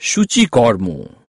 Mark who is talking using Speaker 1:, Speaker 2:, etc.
Speaker 1: সূচিকর্ম